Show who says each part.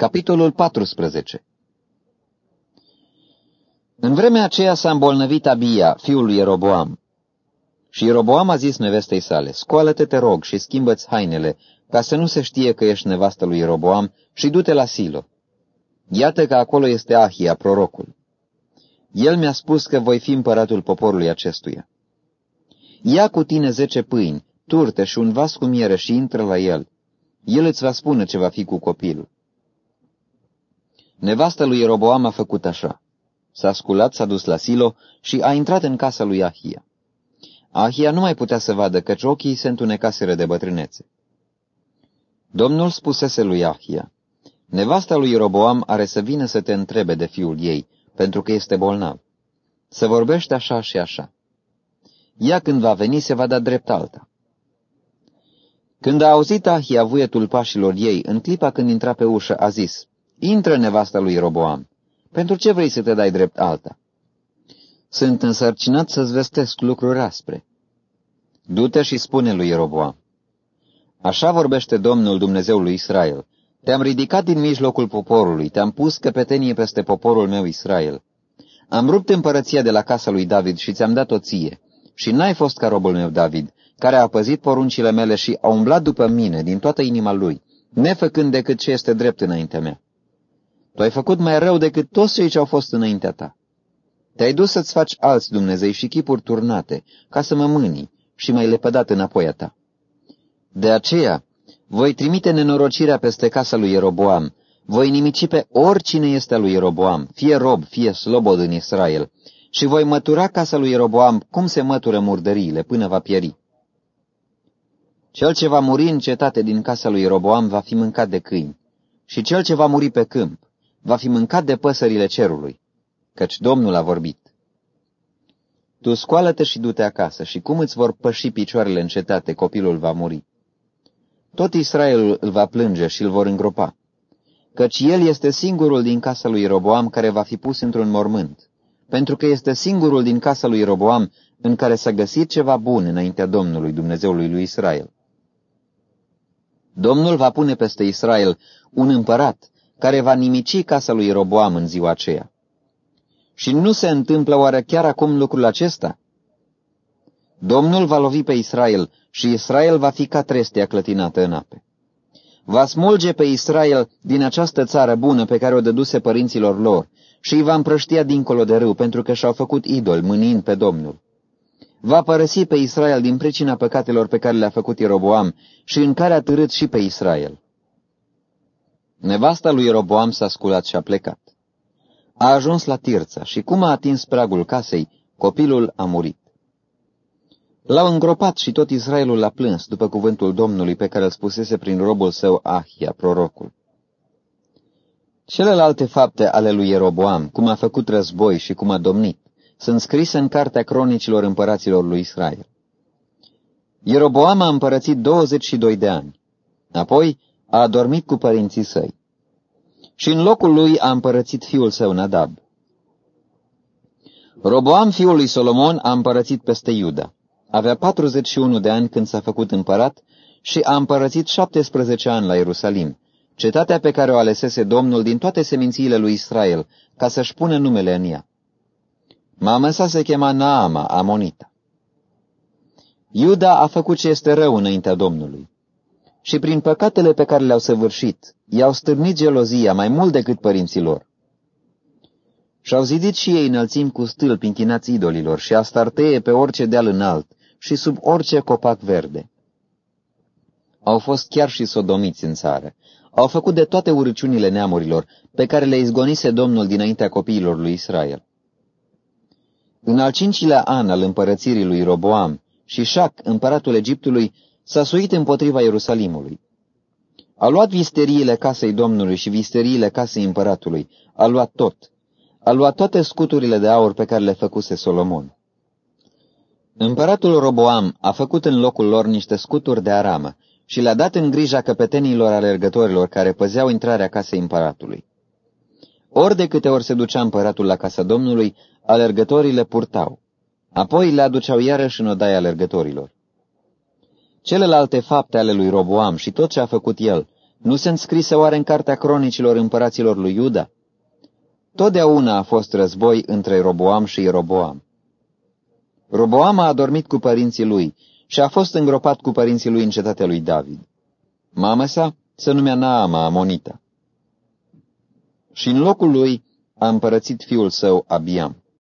Speaker 1: Capitolul 14 În vremea aceea s-a îmbolnăvit Abia, fiul lui Ieroboam. Și Ieroboam a zis nevestei sale, Scoală-te, te rog, și schimbă-ți hainele, ca să nu se știe că ești nevastă lui Ieroboam, și du-te la Silo. Iată că acolo este Ahia, prorocul. El mi-a spus că voi fi împăratul poporului acestuia. Ia cu tine zece pâini, turte și un vas cu miere și intră la el. El îți va spune ce va fi cu copilul. Nevasta lui Roboam a făcut așa. S-a sculat, s-a dus la Silo și a intrat în casa lui Ahia. Ahia nu mai putea să vadă căci ochii se întunecaseră de bătrânețe. Domnul spusese lui Ahia, Nevasta lui Roboam are să vină să te întrebe de fiul ei, pentru că este bolnav. Să vorbește așa și așa. Ea când va veni se va da drept alta. Când a auzit Ahia vuietul pașilor ei, în clipa când intra pe ușă, a zis, Intră nevasta lui Roboam. Pentru ce vrei să te dai drept alta? Sunt însărcinat să-ți vestesc lucruri aspre. Du-te și spune lui Roboam. Așa vorbește Domnul Dumnezeul lui Israel. Te-am ridicat din mijlocul poporului, te-am pus căpetenie peste poporul meu Israel. Am rupt împărăția de la casa lui David și ți-am dat-o ție. Și n-ai fost ca robul meu David, care a păzit poruncile mele și a umblat după mine din toată inima lui, nefăcând decât ce este drept înaintea mea. Tu ai făcut mai rău decât toți cei ce au fost înaintea ta. Te-ai dus să-ți faci alți Dumnezei și chipuri turnate, ca să mă mâni și mai lepădat înapoi a ta. De aceea, voi trimite nenorocirea peste casa lui Ieroboam, voi nimici pe oricine este a lui Ieroboam, fie rob, fie slobod în Israel, și voi mătura casa lui Ieroboam cum se mătură murdăriile până va pieri. Cel ce va muri în cetate din casa lui Ieroboam va fi mâncat de câini, și cel ce va muri pe câmp va fi mâncat de păsările cerului, căci Domnul a vorbit. Tu scoală-te și du-te acasă, și cum îți vor păși picioarele în cetate, copilul va muri. Tot Israelul îl va plânge și îl vor îngropa, căci el este singurul din casa lui Roboam care va fi pus într-un mormânt, pentru că este singurul din casa lui Roboam în care s-a găsit ceva bun înaintea Domnului, Dumnezeului lui Israel. Domnul va pune peste Israel un împărat care va nimici casa lui Roboam în ziua aceea. Și nu se întâmplă oare chiar acum lucrul acesta? Domnul va lovi pe Israel și Israel va fi ca trestia clătinată în ape. Va smulge pe Israel din această țară bună pe care o dăduse părinților lor și îi va împrăștia dincolo de râu pentru că și-au făcut idol mânind pe Domnul. Va părăsi pe Israel din pricina păcatelor pe care le-a făcut Ieroboam și în care a târât și pe Israel. Nevasta lui Ieroboam s-a sculat și a plecat. A ajuns la Tirța și cum a atins pragul casei, copilul a murit. L-au îngropat și tot Israelul l-a plâns după cuvântul Domnului pe care îl spusese prin robul său Ahia, prorocul. Celelalte fapte ale lui Ieroboam, cum a făcut război și cum a domnit, sunt scrise în cartea cronicilor împăraților lui Israel. Ieroboam a împărățit 22 de ani. Apoi a adormit cu părinții săi. Și în locul lui a împărățit fiul său Nadab. Roboam, fiul lui Solomon, a împărățit peste Iuda. Avea 41 de ani când s-a făcut împărat și a împărățit 17 ani la Ierusalim, cetatea pe care o alesese Domnul din toate semințiile lui Israel, ca să-și pună numele în ea. Mama sa se chema Naama, Amonita. Iuda a făcut ce este rău înaintea Domnului și prin păcatele pe care le-au săvârșit, i-au stârnit gelozia mai mult decât părinților. Și-au zidit și ei înălțimi cu stâlpi închinați idolilor și astarteie pe orice deal înalt și sub orice copac verde. Au fost chiar și sodomiți în țară. Au făcut de toate urăciunile neamurilor pe care le izgonise Domnul dinaintea copiilor lui Israel. În al cincilea an al împărățirii lui Roboam și Șac, împăratul Egiptului, s-a suit împotriva Ierusalimului. A luat visteriile casei Domnului și visteriile casei împăratului, a luat tot. A luat toate scuturile de aur pe care le făcuse Solomon. Împăratul Roboam a făcut în locul lor niște scuturi de aramă și le-a dat în grija căpetenilor alergătorilor care păzeau intrarea casei împăratului. Ori de câte ori se ducea împăratul la casa Domnului, alergătorii le purtau. Apoi le aduceau iarăși în odaia alergătorilor. Celelalte fapte ale lui Roboam și tot ce a făcut el, Nu se înscrise oare în cartea cronicilor împăraților lui Iuda? Totdeauna a fost război între Roboam și Ieroboam. Roboam a adormit cu părinții lui și a fost îngropat cu părinții lui în cetatea lui David. Mama sa se numea Naama Amonita. Și în locul lui a împărățit fiul său Abiam.